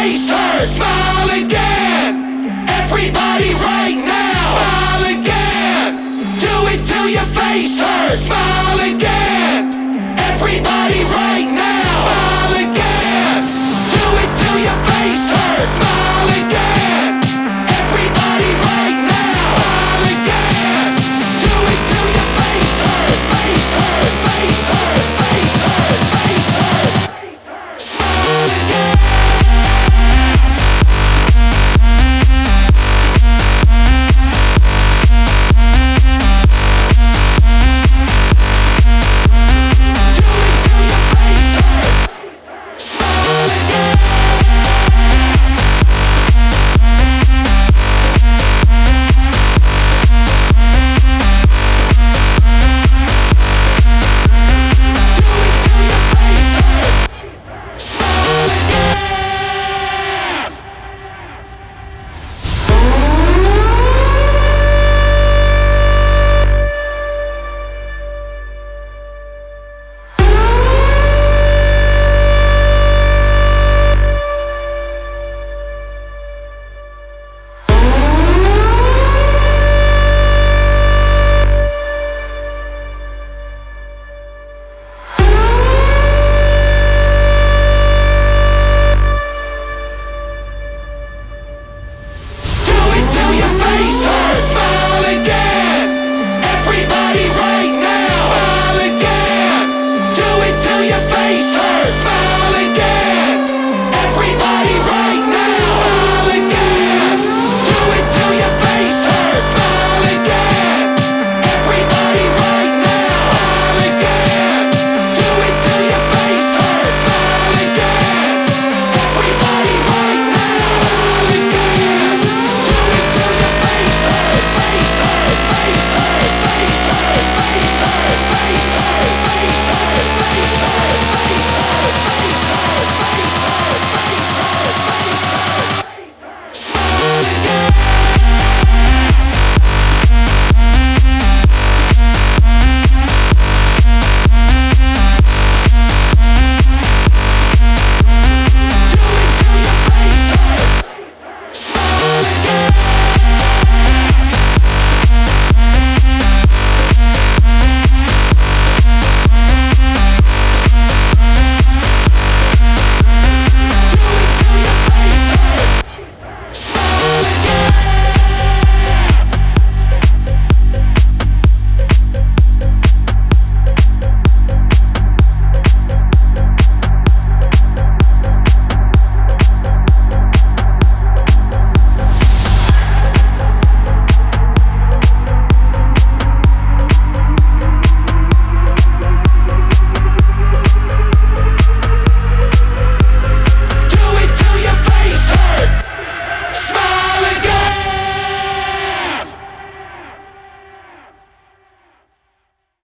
face hurts. Smile again. Everybody right now. Smile again. Do it till your face hurts. Smile again.